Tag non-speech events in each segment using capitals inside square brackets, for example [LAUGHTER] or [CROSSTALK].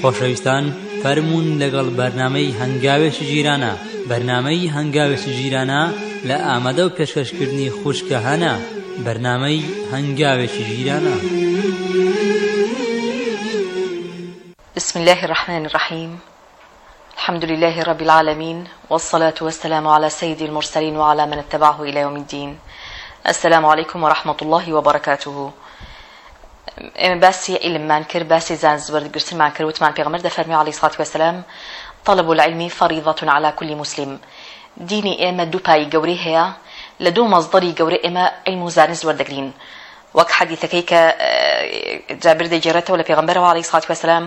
خۆشەویستان فەرمونون لەگەڵ بەرنمەی هەنگاوێکی ژیرانە بەرنمەی هەنگاوێکی ژیرانە لە ئامادە و پێشکەشکردنی خوشکە هەنا بەرنمەی هەنگاوێکی ژیرانە بسم الله الرحمن الرحيم الحمد لله رب العالمين والصلاة والسلام على سيد المرسلين وعلى من اتبعه إلى يوم الدين السلام عليكم ورحمة الله وبركاته ئێمە باسی عیلممان کرد باسی زانزبرد گرتمان کرد وتمان پێغمەر دەفەرمی علی سات وسلام طلب العلمی فەریضەتون على كل مسلم دینی ئێمە دووپایی گەوری هەیە لە دوو مەزدەری گەورە ئێمە علم و زانست وەردەگرین وەک حەدیثەکەی کە جابر دەجێڕێتەوە لە پێغمبەرەوە علی سات وسلام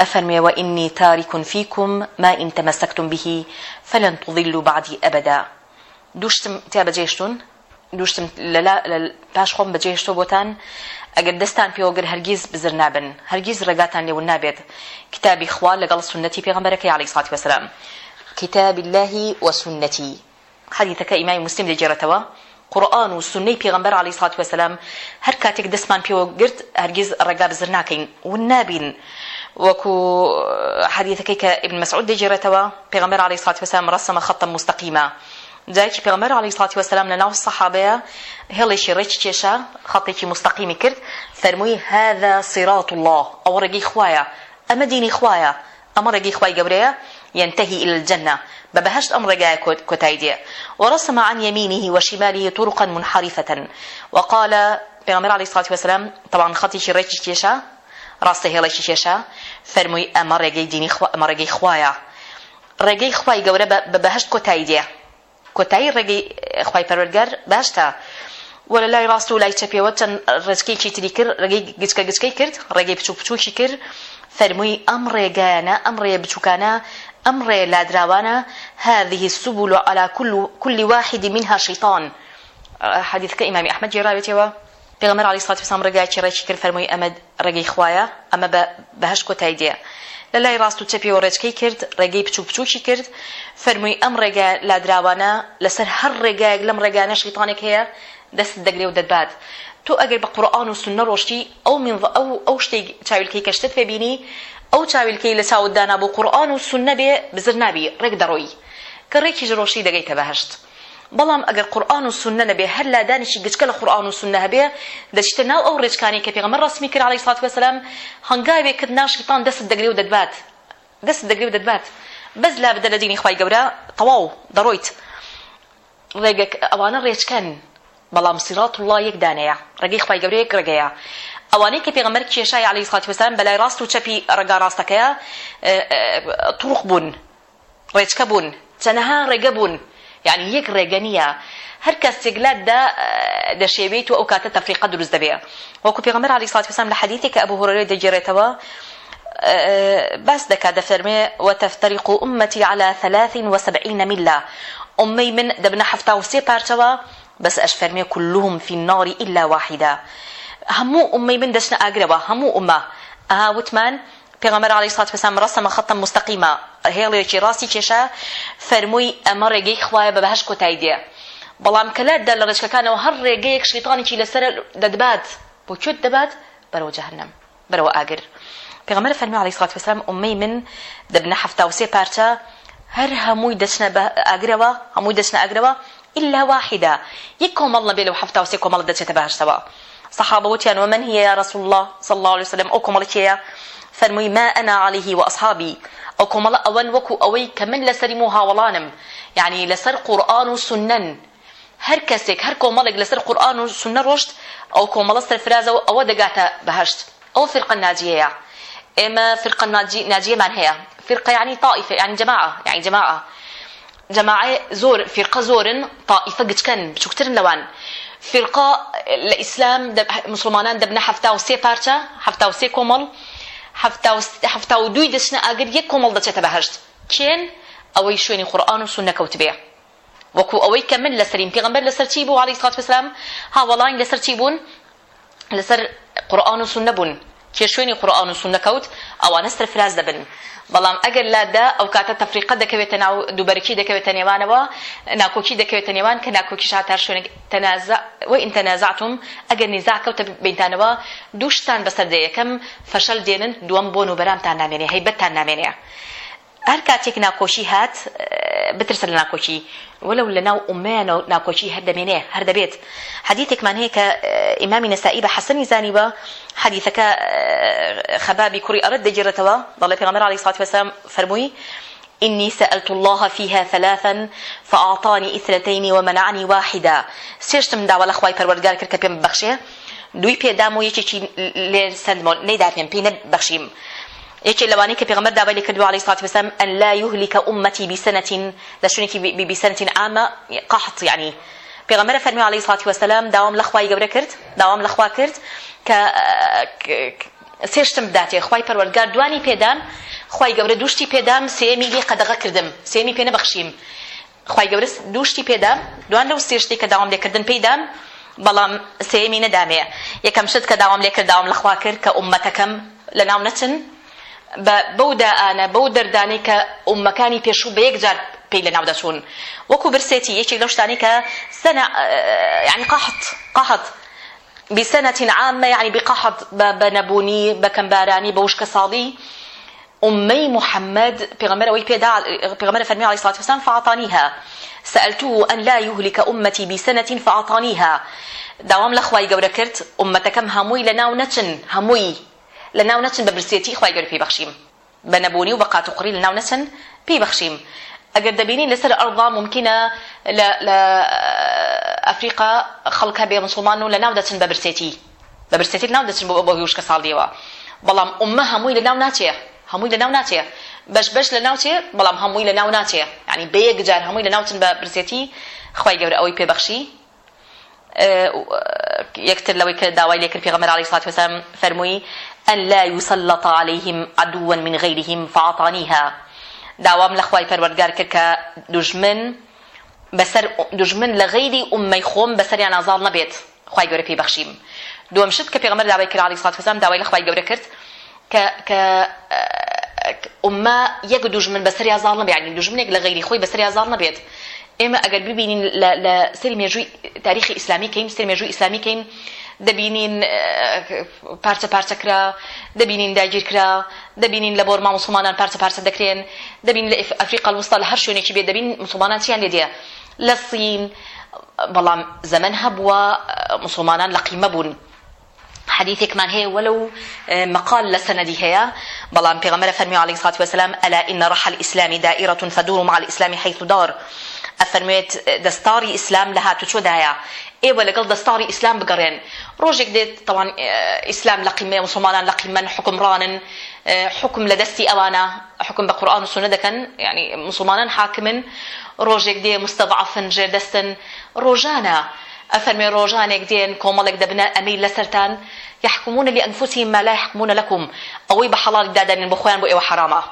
أفرمي وإني تارك فيكم ما إن تمسكتم به فلن تضلوا بعدي أبدا دوشتم تابجيشتون دوشتم پاش خۆم بەجێشتۆ بۆتان ئەگەر دەستان پێوەگر هەرگیز بزر نابن هەرگیز ڕێگاتان لێون نابێت کتابی خوا لەگەڵ سنەتی پێغمبەرەکە علی سات وسلام کتاب الله وسنەتی حەدیثەکە ئیمای مسلم دەجێڕێتەوە قورآن و سنەی پێغمبەر علی سات وسلام هەر کاتێک دەستمان پێوە گرت هەرگیز ڕێگا بزر ناکەین و نابین. وكو حديث كيك ابن مسعود دجرتوا بيغمبر عليه الصلاة والسلام رسم خطا مستقيما جایکی پێغمەر علی سڵاتی وەسەلام لە ناو سەحابەیە هێڵێکی ڕێکی کێشە خەڵێکی مستەقیمی کرد فەرمووی هذا صراط الله ئەوە ڕێگەی خوایە ئەمە دینی خوایە ئەمە ڕێگەی خوای گەورەیە ينتهي إلى الجنة ببهشت أمر جاي كتايدية ورسم عن يمينه وشماله طرقا منحرفة وقال بيغمبر عليه الصلاة والسلام طبعا خطي شريتش كيشا راسته هلاش كيشا فرمي أمر جاي ديني خوا أمر جاي خوايا ڕێگەی خی گەورە بە بەهشت کۆتاییدە کۆتایی ڕێگەی خی پەروەرگەر باشتە. وە لە لای ڕاست و لای چەپێوە چەند ڕێچکێکی تری کرد ڕێگەی گچکە گچکەی کرد ڕێگەی بچوو بچووکی کرد فەرمووی ئەم ڕێگایانە ئەم ڕێ بچووکانە ئەم ڕێ لادراوانە هذه السبل على كل كل واحد منها شيطان حديث كإمام أحمد جراويتوا پیغمبر علی صلوات و سلام ڕێگایکی ڕێکی کرد فەرمووی ئەمە ڕێگەی خوایا ئەمە بەهش کۆتایی دێ لە لای ڕاست و چەپی وەڕێچکەی کرد ڕێگەی بچوو بچووکی کرد فەرمووی ئەم ڕێگە لادراوانە لەسەر هەر ڕێگایك لەم ڕێگانە شیتانێک هەیە دەست دەگرێ و دەدبات تۆ ئەگەر بە قورآان و سنە ڕۆشتی ئەو من ئەو ئەو شتێک چاویلکەی کەشتت پێبینی ئەو چاویلکەی لە چاوددانا بۆ قورآان و سنە بێ بزر نابی ڕێک دەڕۆی کە ڕێکی ژڕۆشی دەگەیتە بەهشت. بەڵام ئەگەر قورآن و سنە نەبێ هەر لادانیشی گچکە لە قورآن و سنە هەبێ دەشتە ناو ئەو ڕێچکانی کە پێغەمبەر ڕسمی کرد عەلەیهی سڵاتو وەسەلام هەنگاوێک کرد ناشیتان دەست دەگرێ و دەدبات دەست دەگرێ و دەدبات بەس لا بدە لە دینی خوای گەورە تەواو دەڕۆیت ڕێگەک ئەوانە ڕێچکەن بەڵام سیرات الله یەک دانەیە ڕێگەی خوای گەورە یەک ڕێگەیە ئەوانەی کە پێغەمبەر کێشای عەلەیهی سڵاتو وەسەلام بەلای ڕاست و چەپی ڕێگا ڕاستەکەیە توڕق بوون ڕێچکە بوون تەنەها ڕێگە بوون یعنی یەک ڕێگە نییە هەر کەس سێگلاتدا دەشێبێت و ئەو کاتە تەفریقە دروست دەبێت وەکو پێغمبەر علی سڵات وسلام لە حەدیثی کە ئەبو هورەرە دەگێڕێتەوە باس دەکا دەفەرمێ وتفترق أمتي على 73 ملة أمي من دەبنە حفتا و سێ پارچەوە بەس ئەش فەرمیێ كلهم في النار إلا واحدة هەموو ئومەی من دەچنە ئاگرەوە هەموو ئومە ئاها وتمان پێغەمبەر عەلەیهی سڵات وەسەلام ڕەسەمە خەتە مستەقیمە هێڵێکی ڕاستی کێشە فەرمووی ئەمە ڕێگەی خوایە بە بەهەش کۆتایی دێ بەڵام کەلاتدا لە ڕێچکەکانەوە هەر ڕێگەیەک شەیتانێکی لەسەر دەدبات بۆ کوێت دەبات بەرەوە جەهەنەم بەرەوە ئاگر پێغەمبەر فەرمی عەلەیهی سڵات وەسەلام ئومەی من دەبنە حەفتا و سێ پارچە هەر هەمووی دەچنە ئاگرەوە هەمووی دەچنە ئاگرەوە إلا واحدة يكو مالله بيلو حفتا وسيكو مالله دجت بهاش سوا صحابة وتيان ومن هي يا رسول الله صلى الله عليه وسلم أو كمالك هي فەرمووی ما ئەنا عليه و ئەصحابی ئەو کۆمەڵە ئەوەن وەکو ئەوەی کە من لەسەری و هاوڵانم یعنی لەسەر قورآن و سنەن هەر کەسێک هەر کۆمەڵێک لەسەر قورآن و سنە ڕۆشت ئەو کۆمەڵە سەرفرازەوە ئەوە دەگاتە بەهشت ئەو فرقە ناجیەیە ئێمە فرقە ناجیەمان هەیە فرقە یعنی طائفة یعنی جەماعە یعنی جەماعە جەماعە زۆر فرقە زۆرن طائفە گچکەن بچووکترن لەوان فرقا لإسلام مسلمانان دبنا حفتا وسي بارشا حفتا وسي كومل هەفتا و دوی دەچنە ئاگر یەک کۆمەڵ دەچێتە بەهشت کێن ئەوەی شوێنی قورآن و سون نەکەوت بێ وەکو ئەوەی کە من لەسەریم پێغمبەر لەسەر چی بوو عەلیه سڵات وسلام هاوەڵان لەسەر چی بوون لەسەر قورآن و سون نەبوون کێشوێنی قورآن و سنەکەوت ئەوانە سرفراز دەبن بەڵام ئەگەر لادا ئەو کاتە تەفریقە دەکەوێتە ناو دووبەرکی دەکەوێتە نێوانەوە ناکۆکی دەکەوێتە نێوان کە ناکۆکی شاتار شوێنێک وەئین تەنازعتم ئەگەر نیزا کەوتە بینتانەوە دوو شتان بەسەر دەیەکەم فەشەل دێنن دووەم بۆ نوبەرامتان نامێنێ هەیبەتتان نامێنەیە هەر کاتێک ناکۆشی هات بترسن لە ناکۆچی وەلو لە ناو ئومانە و ناکۆچی هەر دەمێنێ هەر دەبێت حەدیتێکمان هەیە کە ئیمامی نەسایی بە حەسەنی زانی بە حەدیثەکە خەبابی کوڕی ئەرد دەگیرێتەوە دەڵێ پێغەمبەر عەلەیهی سڵاتو وەسەلام فەرمووی إني سألت الله فيها ثلاثا فأعطاني اثنتين ومنعني واحدا سيشتم دعوة الأخوة پروردگار کرد كبيم بخشه دوی پێدام و یەکێکی لێ سندمۆ نەیدا پێم پێ نەبەخشیم یەکێک لەوانەیە کە پێغەمبەر داوای لێ کردووە عەلەیهی سڵاتێ وەسەلام ئەن لا یوهلیکە ئومەتی بیسەنەتین لە شوێنێکی بیسەنەتین عامە قەحت یعنی پێغەمبەرە فەرمی عەلەیهی سڵاتی وەسەلام داوام لە خوای گەورە کرد داوام لە خوا کرد کە سێشتم بداتێ خی پەروەرگار دوانی پێدام خی گەورە دوشتی پێدام سێمی لێ قەدەغە کردم سێمی پێ نەبەخشیم خی گەورە دوشتی پێدام دوان لەو سێشتی کە داوام لێکردن پێدام بەڵام سێمی نەدامێ یەکەم شت کە داوام لێ کردداوام لەخوا کرد کە عمەتەکەم لە ناو نەچن بەو دائانە بەو دەردانەی کە ئومەکانی پێشوو بە یەکجار پێی لە ناودەچوون وەکو برسێتی یەکێک لەو شتانی کە سەنە یعنی قاحت قاحت بسنة عامة يعني بقحط بنبوني بكمباراني بوش كصالي أمي محمد بغمرة ويبيدا بغمرة فرمي عليه الصلاة والسلام فأعطانيها سألته أن لا يهلك أمتي بسنة فأعطانيها دوام لخواي قورة كرت أمتك هم هموي لنا ونتشن هموي لە ناو نەچن بە برسێتی خی گەر پێی بەخشیم بە نەبوونی و بە قات و قوڕی لە ناو نەچن پێی بەخشیم ئەگەر دەبینی لەسەر ئەرضا ممکنە لە ئەفریقا خەڵکە بێ مسلمان و لە ناو دەچن بە برسێتی بە برسێتی ناو دەچن بۆ بۆ هیوشکە ساڵیەوە بەڵام ئومە هەمووی لە ناو ناچێ هەمووی لە ناو ناچێ بەش بەش لە ناوچێ بەڵام هەمووی لە ناو ناچێ ینی بەیەک جار هەمووی لە ناوچن بە برسێتی خی گەورە ئەوەی پێبەخشی یەکتر لەوەی کە داوای لێکرد پێغەمەر علی سات وسم فەرمووی أن لا يسلط عليهم عدوا من غيرهم فعطانيها داوام لخواي پروردگار كركا دجمن بسر دجمن لغيري أمي خوم بسر يعني عزال نبيت خواي قوري في بخشيم دوام شد كا پیغمبر داوای کرد عليه الصلاة والسلام داوای لخواي قوري كرت كا كا أمة يك دجمن بسر يعزال نبيت يعني دجمنك لغيري خوي بسر يعزال نبيت إما أجل ببينين لسيري ميجوي تاريخ إسلامي كيم سيري ميجوي إسلامي كيم دەبینین پارچە پارچەکرا دەبینین داگیرکرا دەبینین لە بۆرما مسلمانان پارچە پارچە دەکرێن دەبین لە ئەفریقا وستا لە هەر شوێنێکی بێ دەبین مسلمانان چیان لێدە لە سین بەڵام زەمن هەبووە مسلمانان لە قیمە بوون حديثكمان هي ولو مقال لسندي هي بلان بيغمرة فرمي عليه الصلاة والسلام ألا إن رحل الإسلام دائرة فدور مع الإسلام حيث دار ئەفەرمێت دەستاری ئیسلام لە هاتوچۆدایە ئێوە لەگەڵ دەستاری ئیسلام بگەڕێن ڕۆژێک دێت تەوان ئیسلام لە قیمە مسلمانان لە قیمەن حکمڕانن حکم لە دەستی ئەوانە حکم بە قورآن و سنە دەکەن ینی مسلمانان حاکمن ڕۆژێک دێ مستەضعفن ژێردەستن ڕۆژانە ئەفەرمێ ڕۆژانێک دێن کۆمەڵێک دەبنە ئەمەی لەسەران یحکومونە لی ئەنفوسیهم ما لا یحکومونە لەکوم ئەوەی بە حەڵاڵی دادەنین بۆ خۆیان بۆ ئێوە حرامە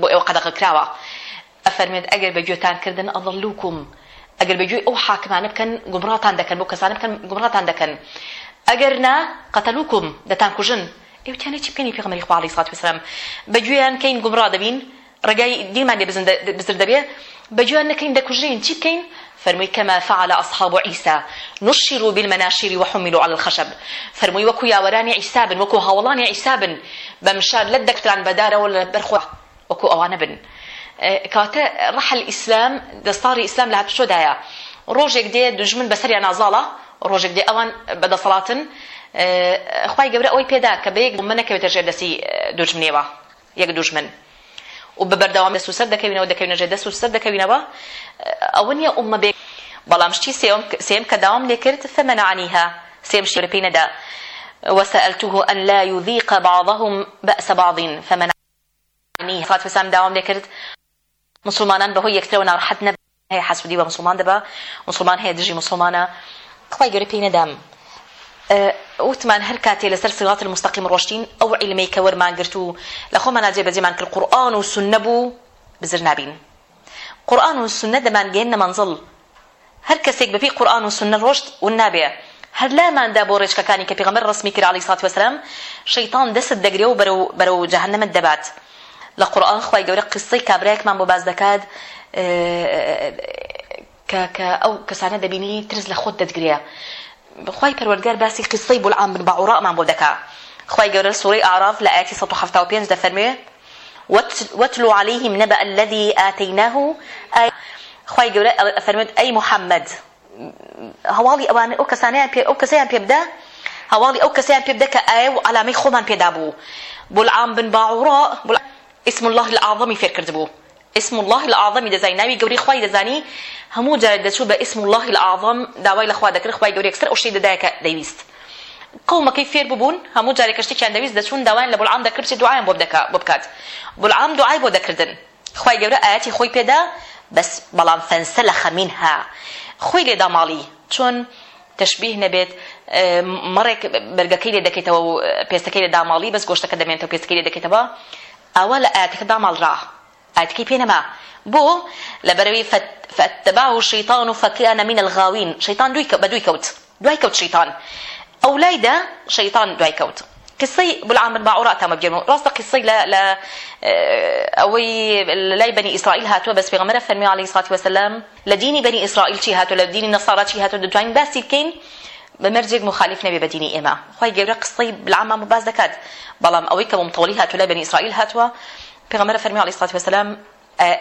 بۆ ئێوە قەدەقە کراوە ئەفەرمێت ئەگەر بە گوێتان کردن ئەڵلوکم ئەگەر بەگوێ ئەو حاکمانە بکەن گومڕاتان دەکەن بۆ کەسانە بکەن گومڕاتان دەکەن ئەگەر نا قەتەلوکم دەتان کوژن ئێوتیانە چی بکەنی پێغمەری خواڵی سات وسلام بەگوێیان کەین گومڕا دەبین ڕێگای دیمان لێ بزر دەبێ بەگوێیان نەکەین دەکوژین چی بکەین فرمي كما فعل أصحاب عيسى نشروا بالمناشير وحملوا على الخشب فرمي وكو ياوراني عيسى بن وكو هاولاني عيسى بن بمشان لدكتران بدارة ولا برخوة وكو أوانا بن کاتە ڕحل ئیسلام دەستاری ئیسلام لە هاتوشۆدایە ڕۆژێک دێ دژمن بەسەریان نازاڵە ڕۆژێک دێ ئەوان بەدەسەڵاتن خی گەورە ئەوەی پێدا کە بەیەک من نەکەوێتە ژێر دەسی دوژمنێەوە یەک دوژمن و بەبەردەوام دەست و سەر دەکەوینەوە دەکەوینە ژێ دەست و سەر دەکەوینەوە ئەوە نیە ئومە بێ بەڵام شتی سێم کە داوام لێکرد فەمەنەعنیها سێم شتی پێی نەدا وسألته أن لا يذيق بعضهم بأس بعض فمنعنيه فاتفسام داوام لێکرد مسلمانان بەهۆی یەکترەوە ناڕحەت نەب هەیە حەسودی بە مسلمان دەبە مسلمان هەیە دژی مسلمانە خی گەوری پێی نەدام وتمان هەر کاتێ لەسەر سڵات مستەقیم ڕۆشتین ئەو عیلمەی کە وەرمانگررت و لە خۆمان ناجێ بەجێمان کرد قورآن و سنە بوو بزر نابین قورآن و سنە دەمان گەێنە منزڵ هەر کەسێک بەپی قورآن و سنە ڕۆشت و نابێ هەر لاماندا بۆ ڕێچکەکانی کە پێغەمە ڕسمی کرا علی سات وسلام شەیتان دەست دەگرێ و بەرەو جەهنەمت دەبات لە قورآن خی گەورە قسەی کابراەکمان بۆ باز دەکات کە ئەو کەسانە دەبینی ترس لە خۆت دەدگرەیە بخوای پەروەرگار باسی قسەی بۆ عام بن بەعوڕامان بۆ دەکات خی گەورە سوورەی ئاراف لە ئاتی 1970 دەفەرمێ واتلو عليهم نبأ الذي آتيناه آي خوي جورا فرمت أي محمد هوالي أوان أو كسانيان بي أو كسيان بيبدا هوالي أو كسيان بيبدا كآية وعلامي خوما بيدابو بلعام بن باعوراء بلعام اسم الله العظمی فێرکرد بوو اسم الله العظمی دەزای ناوی گەوری خوای دەزانی هەموو جارە دەچوو بە اسم الله العظم داوای لەخوا دەکرد خوای گەوری یەکسەر ئەو شتەی دەدایکە دەویست قومەکەی فێر ببوون هەموو جارێک شتێکیان دەویست دەچوون داوایان لە بولعام دەکرد چه دوعایان بۆ بکات بولعام دوعای بۆ دەکردن خوای گەورە ئاەتی خۆی پێدا بەس بەڵام فەنسە لە خەمین ها خۆی لێدا ماڵی چۆن تشبیه نەبێت مڕێک بەرگەکەی لێ دەکەیتەوە و پێستەکەی لە داماڵی بەس گۆشتەکە دەمێنێتەوە پێستەکەی لێ دەکەیتەوە ئەوە لە ئاەتەکەدا مەڵرا ئاەتکی پێنەما بۆ لەبەرەوەی فەتەبا و شەیتان و فەکیانە منە الغاوین شەیتان دوی بە دوی کەوت دوای کەوت شەیتان ئەو لایدا شەیتان دوای کەوت قصي بالعام المعورات تم بجنو راس قصي لا لا اوي لاي بني اسرائيل هاتوا بس في غمره فرمي عليه الصلاه والسلام لديني بني اسرائيل شي هاتوا لديني النصارى شي هاتوا دوين بس كاين بمرجێک مخالیف نەبێ بە دینی ئێمە خی گەورە قسەی بلعما مباز دەکات بەڵام ئەوەی کە ممتەوەلی هاتوو لە بەنی ئیسرائیل هاتووە پێغەمبەر فەرمی علی سڵات وسلام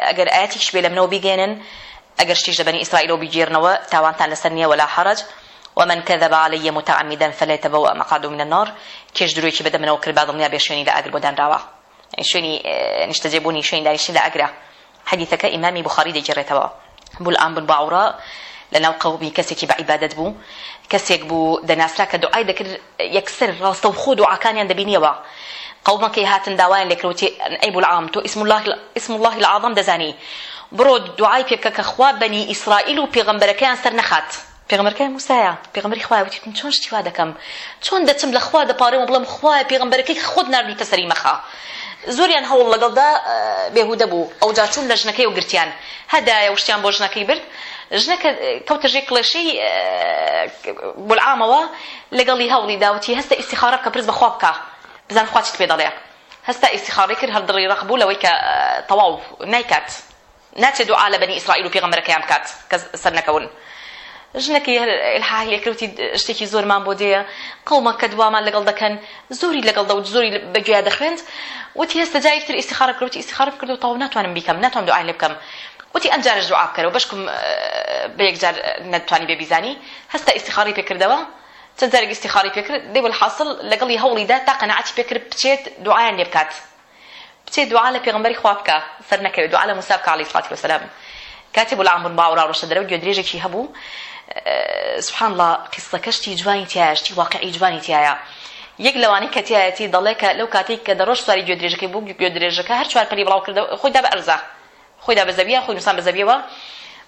ئەگەر ئاەتیش بێ لە منەوە بیگێنن ئەگەر شتیش لە بەنی ئیسرائیلەوە بیگێرنەوە تاوانتان لەسەر نییە ولا حرج ومن كذب علي متعمدا فليتبوأ مقعده من النار كيش درويكي بدا منو كربا ضمنيا بشوني لا أقر بودان راوا يعني شوني نشتجبوني شوني دايشي لا أقرأ حديثك إمامي بخاري دي جريتوا بول أم بن باورا لەناو قەومی کەسێکی بە عیبادت بوو کەسێک بوو دەناسرا کە دوعای دەکرد یەکسەر ڕاستە و خۆ دوعاکانیان دەبینیەوە قەومەکەی هاتن داوایان لێکرەوتی ئەیب العام تۆ اسم الله اسم الله العظم دەزانی بڕۆ دوعای پێ بکە کە خوا بەنی ئیسرائیل و پێغەمبەرەکەیان سەر نەخات پێغمبەرەکەی موسایە پێغمبەری خوای وتی من چۆن شتیوا دەکەم چۆن دەچم لە خوا دەپارێم و بڵێم خوای پێغمبەرەکەی خۆت ناردوویتە سەری مەخە زۆریان هەوڵ لەگەڵدا بێهودە بوو ئەو جاچوم لە ژنەکەی و گرتیان هەدایە وشتیان بۆ ژنەکەی برد ژنەکە کەوتەژێ کلێشەی بولعامەوە لەگەڵی هەوڵی داوتی هەستە ئیسیخارە کە پرس بەخوا بکە بزان خواچت پێ دەڵێ هەستا ئیسیخارەی کرد هەردڕی ڕق بوو لەوەی کە تەواو نایکات ناچێت دوعا لە بەنی ئیسرائیل و پێغەمەرەکەیان بکات کە سەر نەکەون ژنەکەی هەر الحاهی لێکرەوتی شتێکی زۆرمان بۆ دەیە قەومە کە دوامان لەگەڵ دەکەن زۆری لەگەڵ دە و زۆری بەگویا دەخوێنند وتی هێستا جایکتر ئیسیخارە کروتی ئیسیخارب کرد و تاو ناتوانم بیکەم ناتوانم دوعای لێ بکەم وتی ئەمجارش دوعا بکەرەوە بەشکم بەیەکجار نەتوانی بێبیزانی هەستا ئیسیخاری پێکردەوە چەند جارێک ئیسیخاری پێکرد دەیوە حاصل لەگەڵی هەوڵیدا تا قەنەعەتی پێکرد بچێت دوعایان لێ بکات بچێت دوعا لە پێغمبەری خوا بکە سەر نەکەوێت دوعا لە موسا بکە عەلەیهی سڵاتی وەسەلام کاتێ بۆ لە عمر باوەڕا ڕۆشە دەرەوە گوێ درێژێکی هەبوو سبحان الله قصة كشتي جواني تياشتي واقعي جواني تيايا یەک لەوانی کە تایەتی دەڵێکە لەو کاتێک کە دەڕۆژ سواری گوێدرێژەکەی بوو گوێدرێژەکە هەر چوار پەری بڵاو کردەوە خۆیدا بە ئەرزا خۆیدا بە زەویە خۆی نووسان بە زەویەوە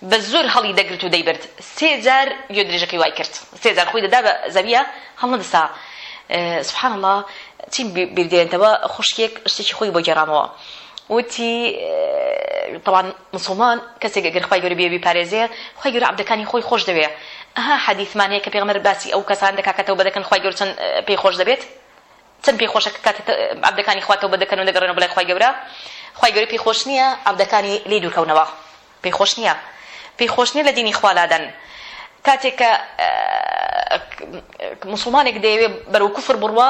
بە زۆر هەڵی دەگرت و دەیبرد سێجار گوێدرێژەکەی وای کرد سێجار خۆی دەدا بە زەویە هەڵ نەدەسا سبحان الله چیم بردێنتەوە خوشکێک شتێکی خۆی بۆ گێڕامەوە وتی طبعا مسلمان کەسێک گەر خی گەوری بێبی پارێزەیە خی گەور عبدەکانی خۆی خۆش دەوێت ئەها حەدیثمانەیە کە پێغمەر باسی ئەو کەسان دەکاتەوە بەدەکەن خی گەور چەند پێی خۆش دەبێت چەند پێی خۆشە کات عبدەکانی خواتەوە بەدەکەن و دەگەڕێنەوە بڵای خی گەورە خی گەوری پێی خۆش نییە عبدەکانی لی دوورکەونەوە پێی خۆش نییە پێی خۆش نیە لە دینی خوالادەن کاتێک کە مسلمانێک دەیەوێت بەرەو کوفر بڕوە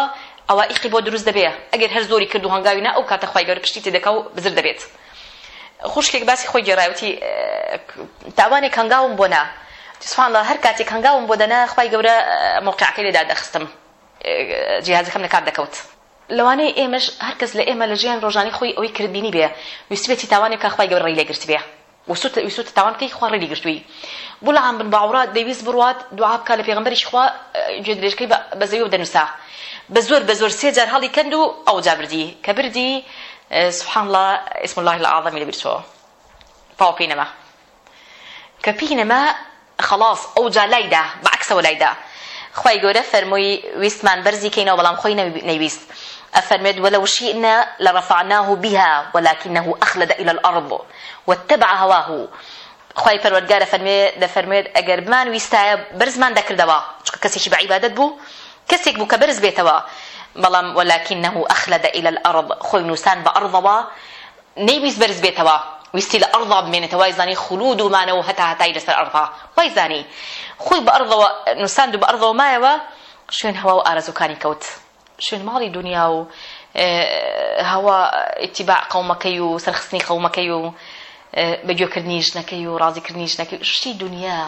ئەوە ئیقی بۆ دروست دەبێت ئەگەر هەر زۆری کردو هەنگاوینا ئەو کاتە خی گەور پشتی تێدەکە و بزر دەبێت خوشکێک باسی خۆی گێڕایوتی تاوانێک هەنگاوم بۆنا سوانڵ هەر کاتێک هەنگاوم بۆ دەنا خی گەورە موقعەکەی لێدا دەخستم جیهازەکەم لە کار دەکەوت لەوانەیە ئێمەش هەرکەس لە ئێمە لە ژیان ڕۆژانی خۆی ئەوی کردبینی بێ ویستبێتی تاوانێک کاخوای گەورڕی لێگرت بێ وسوت وسوت تاوان كي خواري لي گرتوي بولا عم بن باورات ديويس بروات دعاء بك لبيغمبري خوا جدريش كي بزيو بدنسا بزور بزور سيجر هالي كندو او جابردي كبردي سبحان الله اسم الله العظيم اللي برتو فاو بينما كبينما خلاص او جا لايدا بعكسه ولايدا خوي گوره فرموي ويستمان برزي كينو بلام خوي نويست أفرمد ولو شئنا لرفعناه بها ولكنه أخلد إلى الأرض واتبع هواه خی پەروەگار فەرمێ دەفەرمێت ئەگەرمان ویستایە برزمان دەکردەوە چکە کەسێکی بە عیبادت بوو کەسێک بوو کە برز بێتەوە بەڵام وەلاکینەه ئەخلەدە ئیل الأرض خۆی نووسان بە ئەڕضەوە نەیویست برز بێتەوە ویستی لە ئەڕضا بمێنێتە وای زانی خولود ومانەوە هەتا هەتای لەسەر ئەڕضا وای زانی خۆی بە ئەڕضەوە نووساند و بە ئەڕضەوە مایەوە شوێن هەوا و ئارەزوکانی کەوت شوێنماڵی دنیا و هەوا ئتیباع قەومەکەی و سەرخستنی قەومەکەی و بەگوێکردنی ژنەکەی و ڕازیکردنی ژنەکەی شتی دنیا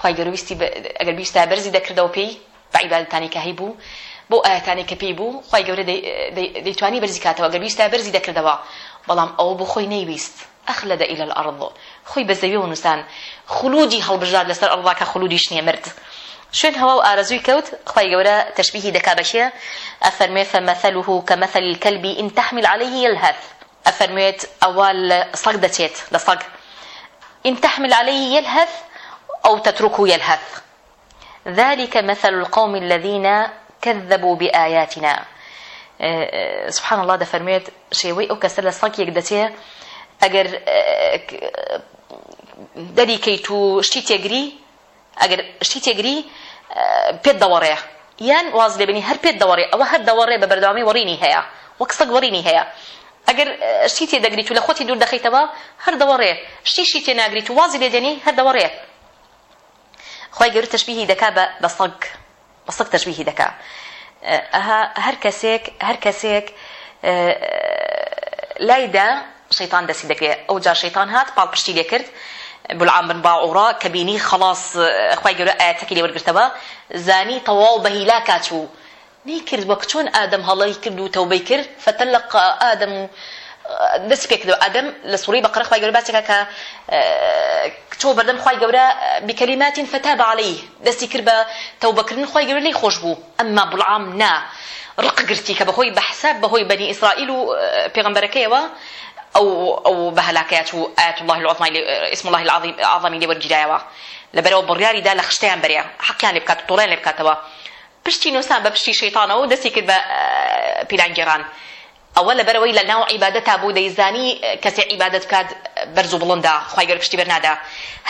خی گەرویستی ئەگەر بیستا بەرزی دەکردەوە پێی بەعیبالتانی کە هەی بوو بۆ ئاەتانی کە پێی بوو خی گەورە دەیتوانی بەرزی کاتەوە گەر بیستا بەرزی دەکردەوە بەڵام ئەو بۆ خۆی نەیویست ئەخلەدە ئیلە الأرض خۆی بەزەوی و نووسان خلودی هەڵبژار لەسەر ئەڵواکە خلودیش نیە مرد. شوێن هەوا و ئارەزووی کەوت خی گەورە تشببیهی دەکا بەشێ ئەفەرمێ فمەثله کە مەثل کەلبی ئین تحمیل عليه الهەث ئەفەرموێت ئەوە لە سەگ دەچێت لە سەگ ئین تحمل عليه يلهث أو تتركه يلهث ذلك مثل القوم الذين كذبوا بآياتنا سبحان الله دەفەرمێت شێوەی ئەو کەسە لە سەگێک دەچێ ئەگەر دەریکەیت و شتی تێگری ئەگەر شتی تێگری پێت دەوەڕێ یان واز لێبنی هەر پێت دەوەڕێ ئەوە هەر دەوەڕێ بە بەرداوامی وەڕینی هەیە وەک سەگ وەڕینی هەیە ئەگەر شتی تێ دەگریت و لە خۆتی دوور دەخیتەوە هەر دەوەڕێ شتیشی تێ ناگریت و وازی لێدێنی هەر دەوەڕێ خی گەور تەشببیهی دەکا بە سەگ بە سەگ تەشببیهی دەکا هەر کەسێک هەر کەسێک لایدا شەیتان دەسی دەکرێت ئەو جا شەیتان هات پاڵ پشتی لێ کرد بولعام بن باعورا كبيني خلاص خوي گەورە ئاەتەکی لێ وەرگرتەوە زانی تەواو بە هیلا کاچوو نیکرد وەک چۆن ئادەم هەڵی کرد و تەوبەی کرد فتەلق ئادەم و دەست پێ کردو ئادەم لە سوڕی بەقرە خوای گەورە باسێکە کە چۆ بەردەم خوای گەورە بکەلیماتین فتاب عليه دەستی کرد بە تەوبەکردن خوای گەورە لێی خۆش بوو ئەمما بولعام نا ڕق گرتی کە بەهۆی بەحساب بەهۆی بەنی ئیسرائیل و پێغەمبەرەکەیەوە او او بهلاكات وات الله العظمى اسم الله العظيم اعظم لي والجدايه لبرو برياري دا لخشتيان بريا حقيان اللي بكات طولين اللي بكاتوا پشتی نووسان بە پشتی شەیتانەوە دەستی کرد بە پیلانگێران ئەوە لە بەرەوەی لە ناو عیبادە تا بوو دەیزانی کەسێک عیبادت بکات بەرز و بڵندا خخوایگەر پشتی بەرنادا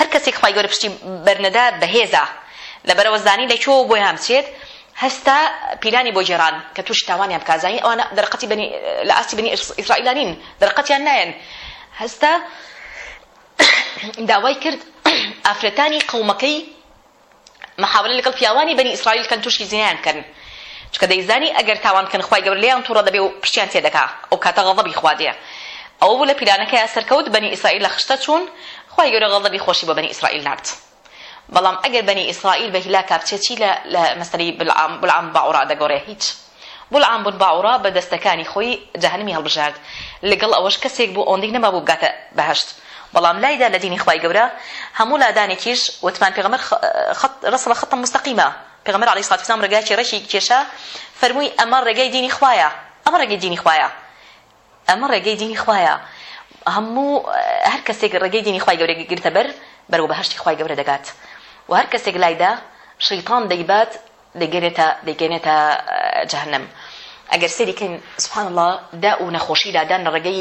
هەر کەسێک خخوایگەر پشتی بەرنەدا بەهێزا لە بەرەوە زانی لە چۆ بۆی هەمچێت هەستا پیلانی بۆ جێران کە توش تاوانیان بکزانانی ئەوانە دەرقەتی بنی لە ئاستی بنی ئیسرائیلانین دەرقەتیان نایەن هەستا [COUGHS] داوای کرد [COUGHS] ئافرەتانی قومەکەی محاولە لەگەڵ پیاوانی بنی ئیسرائیل کەن تووشی زیان کردن چکە دەیزانی ئەگەر تاوانکەن خخوای گەور لیان تووڕە دەبێ و پشتیان تێدەکا ئەو کاتە غەڵەبی خوادێ ئەو بوو لە پیلانەکەی سەرکەوت بنی ئیسرائیل لە خشتە چوون خخوای گەورە غەڵەبی خۆشی بە بنی ئیسرائیل نات. بەڵام ئەگەر بەنی ئیسرائیل بە هیلا کاپچێکی لە مەسری بلعام باوڕا دەگۆڕێ هیچ بلعام بن باوڕا بە دەستەکانی خۆی جەهنمی هەڵبژارد لەگەڵ ئەوەش کەسێک بوو ئۆندێک نەما بوو بگاتە بەهشت بەڵام لایدا لە دینی خی گەورە هەموو لادانێکیش وتمان پێغمەر ڕسڵە خەتە مستەقیمە پێغمەر علی ساتسام ڕێگاکی ڕەشی کێشە فەرمووی ئەمە ڕێگەی دینی خوایە ئەمە ڕێگەی دینی خوایە ئەمە ڕێگەی دینی خوایە هەموو هەر کەسێک ڕێگەی دینی خی گەورە گرتە بەر بەرەوە بەهشتی خی گەورە دەگات و هەر کەسێک لایدا شەیتان دەیبات دەگەرێتە دەگەێنێتە جەهنم ئەگەر سەریکەین سبحان الله دا و نەخۆشی دادان لە ڕێگەی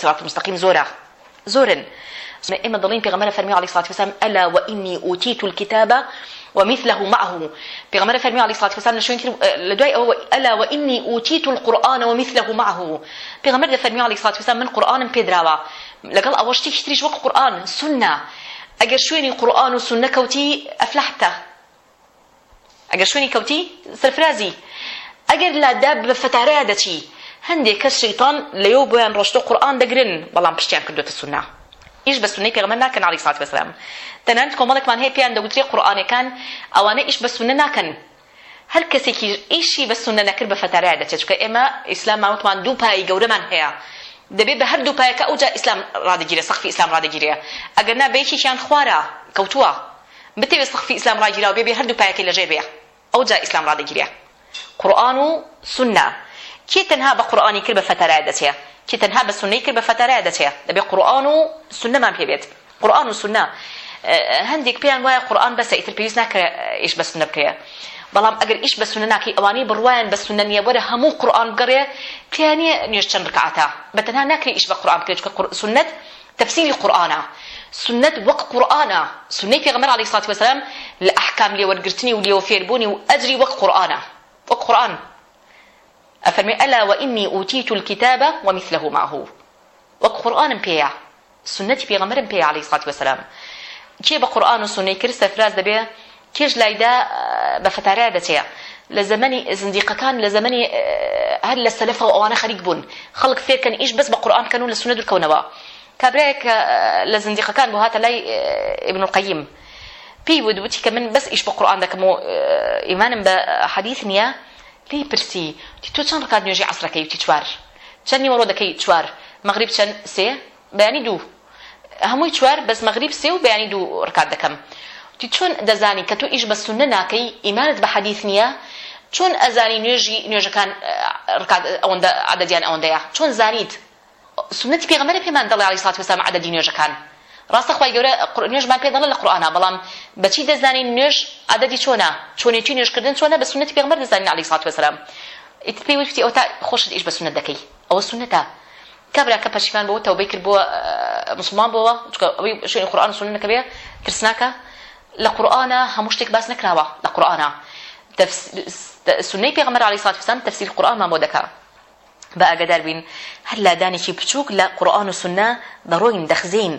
سرات مستەقیم زۆرە زۆرن ئێمە دڵین پێغەمبەر فەرمی علی سڵات وسلم ئەلا وئنی ئوتیت الكتابە ومثله معه پیغمبر فرمی علی صلوات وسلام شوین کرد لدوای او الا وانی اوتیت القرآن ومثله معه پیغمبر فرمی علی صلوات وسلام من قرآن پدراوا لقال اوشتی شتریش وقت قرآن سنه ئەگەر شوێنی قورآن و سنە کەوتی ئەفلحتە ئەگەر شوێنی کەوتی سەرفرازی ئەگەر لادا بە فتارەیە دەچی هەندێک کەس شەیتان لەیەو بۆیان ڕۆشتە قورآن دەگرن بەڵام پشتیان کردوتە سنە ئیش بە سنەی پێغەمبەر ناکەن عەلەیهی سەڵاتو وەسەلام تەنانەت کۆمەڵێکمان هەیە پێیان دەگوترێ قورئانەکان ئەوانە ئیش بە سنە ناکەن هەر کەسێکی ئیشی بە سنە نەکرد بە فتارەیە دەچێت چونکە ئێمە ئیسلام ماوتمان دوو پایی گەورەمان هەیە دەبێت بە هەردوو پایەکە ئەوجا ئیسلام ڕادگیرە سەخفی ئیسلام ڕادگیرەیە ئەگەر نا بەیەکیشیان خوارە کەوتووە بتەوێت سەخفی ئیسلام ڕاگیرا و بێ بێ هەردوو پایەکەی لەژێر بێ ئەوجا ئیسلام ڕادگیرە قورآن و سنە کێ تەنها بە قورآانی کرد بە فتەرایە دەچێ کێ تەنها بە سنەی کرد بە فتەرایە دەچێ دەبێ قورآن و سنەمان پێبێت قورآن و سنە هەندێک پێیان وایە قورآن بەسە ئیتر پێویست ناکرێت ئیش بە سونە بکرێ بەڵام ئەگەر ئیش بە سونە ناکەی ئەوانەی بڕوایان بە سونە نیە وەرە هەموو قورآن بگەڕێ پیانە نوێش چەند بکاتە بەتەنها ناکرێ ئیش بە قورآن بکرێت کە سونەت تەفسیری قورآنە سنت وەک قورآە سنەی پێغمەر علی سڵات وەسلام لە ئەحکام لێوەرگرتنی و لێوە فێربوونی و ئەجری وەک قورآە وەک قورآن ئەفەرمی ئەلا وئنی ئوتیت الكتابە ومثله معه وەک قورآنم پێەیە سنەتی پێغەمەرم پێ علی سڵات وەسلام کێ بە قورآن و سنەی کرد سەفراز دەبێ کێش لایدا بە فتارەیە دەچەیە لە زمانی زندیقەکان لە زمانی هەر لە سەلەف و ئەوانە خەریک بوون خەڵک فێکەن ئیش بەس بە قورآن کەن و لە سونە دوورکەونەوە کابراەیەک لە زندیقەکان بۆ هاتە لای ابن القیم پێی ودوتی کە من بەس ئیش بە قورآن دەکەم و ئیمانم بە حەدیث نییە پێی پرسی تی تۆ چەند ڕکات نوێژی عسرەکەی وتی چوار چەند نیوەڕۆ دەکەی چوار مەغریب چەند سێ بەیانی دوو هەمووی چوار بەس مەغریب سێ و بەیانی دوو ڕکات دەکەم تی چۆن دەزانی کە تۆ ئیش بە سونە ناکەی ئیمانت بە حەدیث نییە چۆن ئەزانی نوێژی نوێژەکان ئەوەندە عدەدیان ئەوەندەیە چۆن زانیت سنتی پێغمەرە پێمان دەڵی علی سات وسام عدەدی نوێژەکان ڕاستە خی گەورە نوێژمان پێ دەڵە لە قورآنا بەڵام بەچی دەزانین نوێژ عدەدی چۆنا چۆنێکی نوێژکردن چۆنە بە سنتی پێغمەر دەزانین علی سات وسلام ئیت پێ وتی ئەو تا خۆشت ئیش بە سنت دەکەی ئەوە سنتە کابراکە پەشیمان بۆ تەوبەی کرد بووە مسلمان بووە ئەوەی شوێنی قورآن سنەکە بێ ترسناکە لە قورآانە هەموو شتێک باس نکراوە لە قورآانە سنەی پێغمەر علی ساتفسان تەفسیر قورآنمان بۆ دەکات بە ئەگەدار بین هەر لادانێکی بچووک لە قورآن و سنە دەڕۆین دەخزین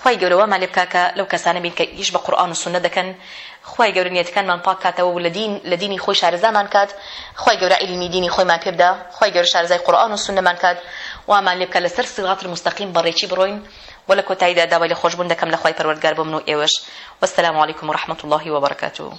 خی گەورەوەمان لێ بکاکە لەو کەسانە بین کە ئیش بە قورآن و سنە دەکەن خی گەورە نیەتەکانمان پاک کاتەوە لە دین لە دینی خۆی شارزامان کات خی گەورە ئیلمی دینی خۆیمان پێبدا خی گەورە شارزای قورآن و سنەمان کات وامان لێ بکە لەسەر سغاتر مستەقیم بەڕێکی بڕۆین وە لە کۆتاییدا داوای لە خۆشببوون دەکەم لە خی پەروەرگار بۆ من و ئێوەش وەسلام علیکم و رحمت اللهی وبرکاتوو